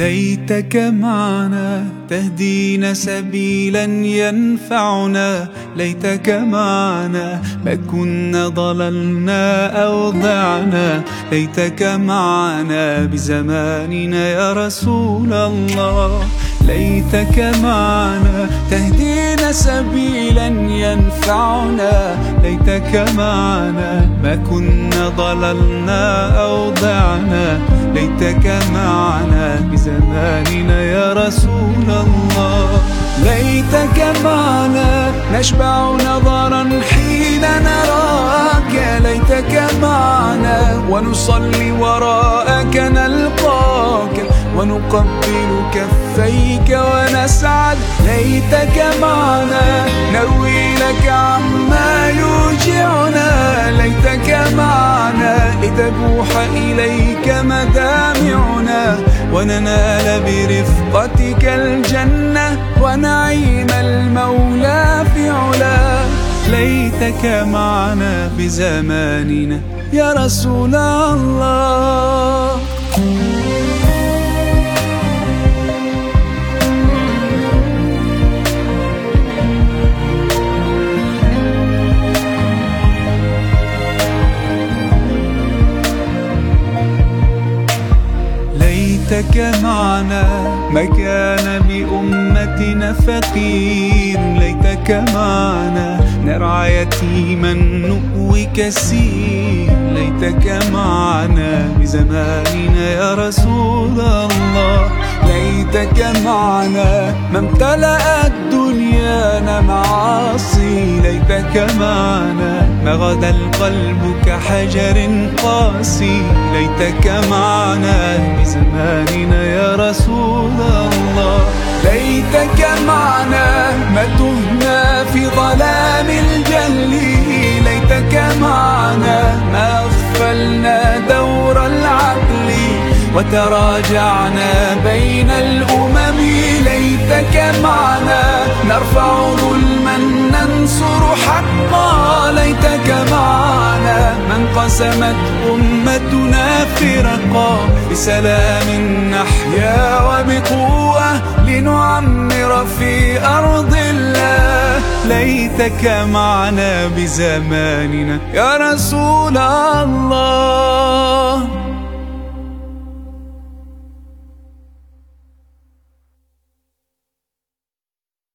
ليتك معنا تهدينا سبيلا ينفعنا. ليتك معنا ما كنا ضللنا أو ضعنا. ليتك معنا بزماننا يا رسول الله. ليتك معنا تهدينا سبيلا ينفعنا. ليتك معنا ما كنا ضللنا أو ضعنا. ليتك معنا بزماننا يا رسول الله. ليتك معنا نشبع نظرا حين نراك. ليتك معنا ونصلي وراءك نلقاك. ونقبل كفيك ونسعد. ليتك معنا نروي لك عما يوجعنا لتبوح إليك مدامعنا وننال برفقتك الجنة ونعيم المولى في علا. ليتك معنا بزماننا يا رسول الله. ليتك معنا. ما كان بأمتنا فقير ليتك معنا. نرعى يتيما نؤوي كثير ليتك معنا. بزماننا يا رسول الله ليتك معنا. ما امتلأت دنيانا معاصي ليتك معنا. ما غدا القلب كحجر قاسي. ليتك معنا بزماننا يا رسول الله. ليتك معنا ما تهنا في ظلام الجهل ليتك معنا ما أغفلنا دور العقل وتراجعنا بين الأمم. ليتك معنا نرفع ظلما ننصر معنا من قسمت أمتنا فرقا بسلام نحيا وبقوة لنعمر في أرض الله. ليتك معنا بزماننا يا رسول الله.